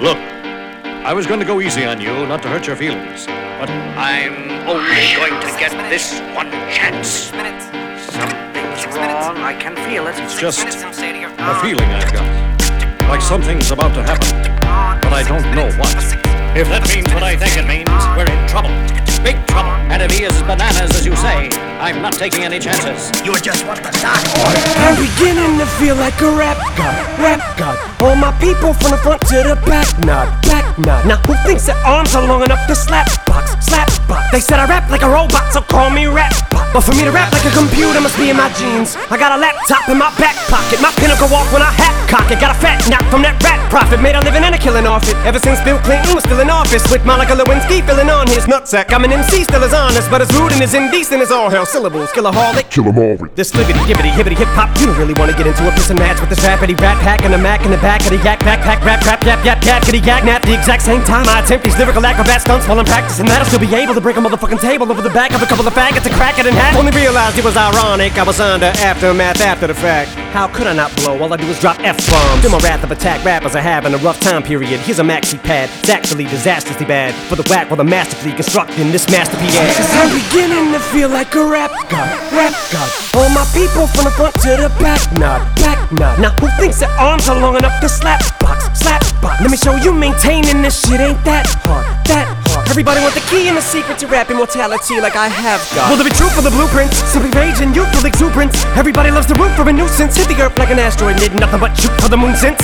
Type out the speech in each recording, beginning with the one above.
Look, I was going to go easy on you, not to hurt your feelings. But I'm only going to get this one chance. Something's wrong. I can feel it. It's just a feeling I've got. Like something's about to happen. But I don't know what. If that means what I think it means, we're in trouble. Big trouble. And if he is bananas, as you say, I'm not taking any chances. You're just want the start. I'm beginning to feel like a rap god, rap god. All my people from the front to the back nod, back nod. Now who thinks their arms are long enough to slap box, slap box? They said I rap like a robot, so call me rap. But for me to rap like a computer must be in my jeans. I got a laptop in my back pocket, my pinnacle walk when I hat cock it. Got a fat knock from that rap profit, made a living and a killing off it. Ever since Bill Clinton was still in office, with Monica Lewinsky filling on his nutsack. I'm an MC, still as honest, but as rude and as indecent as all hell. Syllables, killaholic. Kill 'em all. This flippity gibbity hibbity hip hop, you don't really wanna get into a piss and match with this rapidy rap pack and a mac in the back of the yak backpack rap rap yap yap yap kitty yak nap. The exact same time I attempt these lyrical acrobat stunts while I'm practicing that, I'll still be able to break a motherfucking table over the back of a couple of faggots and crack it in half. Only realized it was ironic, I was under aftermath after the fact. How could I not blow? All I do is drop F bombs. Feel my wrath of attack rappers are having a rough time period. Here's a maxi pad, it's actually disastrously bad for the whack while the masterfully constructing this masterpiece. Cause I'm beginning to feel like a rap god, rap god. All my people from the front to the back nod, back nod. Now who thinks their arms are long enough to slap box, slap box? Let me show you maintaining this shit ain't that hard, that hard. Everybody want the key and the secret to rap immortality like I have got. Will there be truth for the blueprints? Simply rage and youthful exuberance. Everybody loves to root for a nuisance. Hit the earth like an asteroid, did nothing but shoot for the moon since.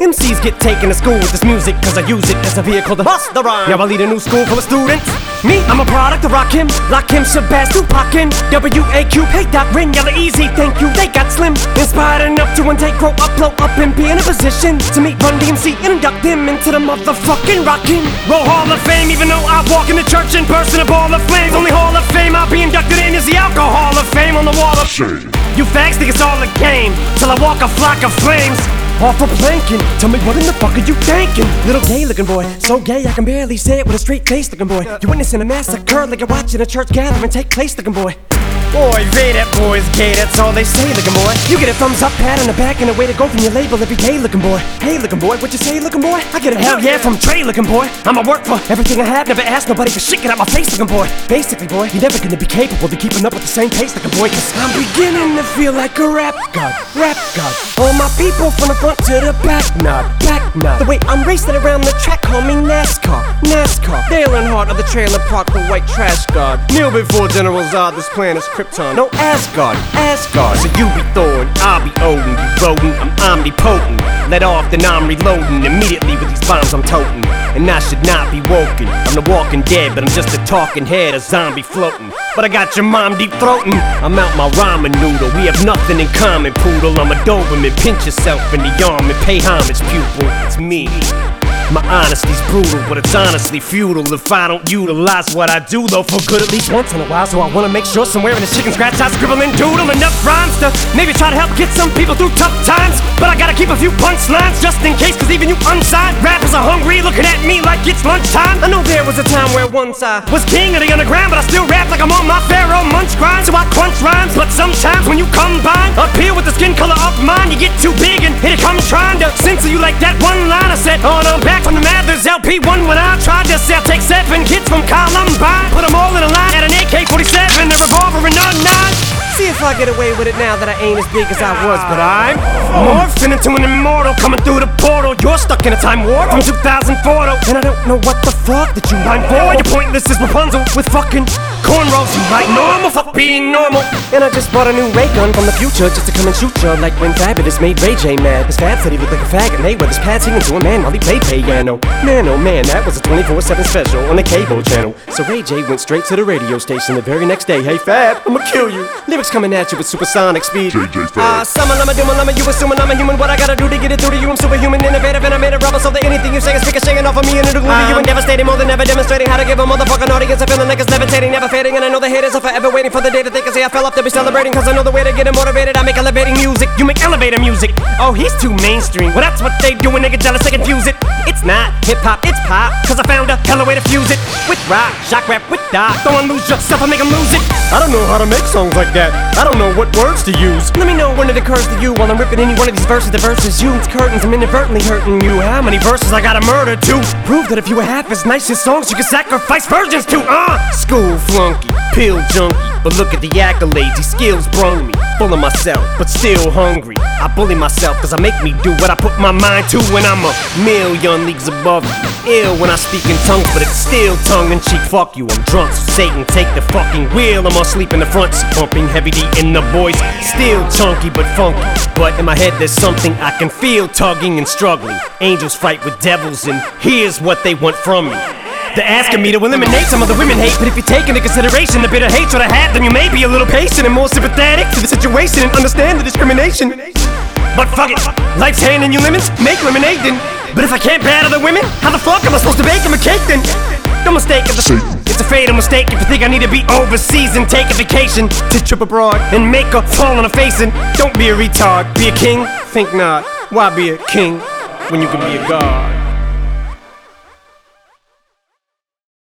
MCs get taken to school with this music Cause I use it as a vehicle to bust the rhyme Now I lead a new school full of students Me, I'm a product of Rakim Lakim, Shabazz, Tupac, W-A-Q Hey Doc, Rin, Yella, Easy, thank you. They got slim Inspired enough to day grow up, blow up And be in a position to meet Run DMC And induct them into the motherfucking Rockin' Roll Hall of Fame Even though I walk in the church in person A ball of flames. Only Hall of Fame I'll be inducted in is the Alcohol On the of Shame. you fags think it's all a game Till I walk a flock of flames. Off for planking. Tell me what in the fuck are you thinking? Little gay looking boy So gay I can barely say it with a straight face looking boy. You're witnessing a massacre like you're watching a church gathering take place looking boy Boy, they that boy's gay, that's all they say, looking boy. You get a thumbs up, pat on the back, and a way to go from your label every day, looking boy. Hey, looking boy, what you say, looking boy? I get a hell yeah from Trey, looking boy. I'ma work for everything I have, never ask nobody for shit, get out my face, looking boy. Basically, boy, you're never gonna be capable of keeping up with the same pace, looking boy, cause I'm beginning to feel like a rap god, rap god. All my people from the front to the back, nod, back nod. The way I'm racing around the track, call me NASCAR, NASCAR. Dale Earnhardt of the trailer park, the white trash god. Kneel before General Zod, this planet's Krypton. No Asgard, Asgard. So you be Thor and I'll be Odin. You rodent, I'm omnipotent. Let off, then I'm reloading immediately with these bombs I'm toting. And I should not be woken. I'm the walking dead, but I'm just a talking head, a zombie floating. But I got your mom deep throating. I'm out my ramen noodle. We have nothing in common, poodle. I'm a Doberman. Pinch yourself in the arm and pay homage, pupil. It's me. My honesty's brutal, but it's honestly futile if I don't utilize what I do, though, for good at least once in a while. So I wanna make sure somewhere in this chicken scratch I scribble and doodle enough rhymes to maybe try to help get some people through tough times. But I gotta keep a few punchlines just in case, cause even you unsigned rappers are hungry, looking at me like it's lunchtime. I know there was a time where once I was king of the underground, but I still rap like I'm on my Pharaoh munch grind. So I crunch rhymes, but sometimes when you combine, appear with the skin color of mine, you get too big 51 when I tried to sell. Take seven kids from Columbine, put them all in a line at an AK 47, a revolver, and a nine. See if I get away with it now that I ain't as big as I was, but I'm morphing into an immortal coming through. You're stuck in a time warp from 2004, though, and I don't know what the fuck that you mind for. You're pointless as Rapunzel with fucking cornrows. You like normal, fuck being normal. And I just bought a new ray gun from the future just to come and shoot ya like when Fabulous made Ray J mad. His Fab said he looked like a fag, faggot. Mayweather's pad singing to a man while he played piano. Man, oh man, that was a 24/7 special on the cable channel. So Ray J went straight to the radio station the very next day. Hey Fab, I'ma kill you. Lyrics coming at you with supersonic speed. JJ Fab. Ah, summon, I'm a doom, I'm a you assuming I'm a human. What I gotta do to get it through to you? I'm superhuman, innovative, and I made a rubber so that anything you say is ricocheting off of me and it'll glue to you and um, devastating more than ever demonstrating how to give a motherfucking audience a feeling like it's levitating, never fading. And I know the haters are forever waiting for the day that they can say I fell off to be celebrating. Cause I know the way to get them motivated. I make elevating music, you make elevator music. Oh, he's too mainstream. Well, that's what they do when they get jealous, they confuse it. It's not hip hop, it's pop. Cause I found a hella way to fuse it with rock, shock rap, with dot. Don't lose yourself, I make 'em lose it. I don't know how to make songs like that. I don't know what words to use. Let me know when it occurs to you while I'm ripping any one of these verses. The verses you, it's curtains. I'm inadvertently hurting you. How many verses I gotta murder to prove that if you were half as nice as songs, you could sacrifice virgins to? Uh, school flunky, pill junkie. But look at the accolades, these skills brung me. Full of myself, but still hungry. I bully myself cause I make me do what I put my mind to when I'm a million leagues above you. Ill when I speak in tongues, but it's still tongue in cheek. Fuck you, I'm drunk, so Satan take the fucking wheel. I'm asleep in the front pumping heavy D in the voice. Still chunky but funky. But in my head there's something I can feel tugging and struggling. Angels fight with devils, and here's what they want from me. They're asking me to eliminate some of the women hate, but if you take into consideration the bitter hatred I have, then you may be a little patient and more sympathetic to the situation and understand the discrimination. But fuck it, life's handing you lemons, make lemonade then. But if I can't battle the women, how the fuck am I supposed to bake them a cake then? No mistake, it's a, it's a fatal mistake if you think I need to be overseas and take a vacation to trip abroad and make a fall on a face and don't be a retard, be a king, think not. Why be a king when you can be a god?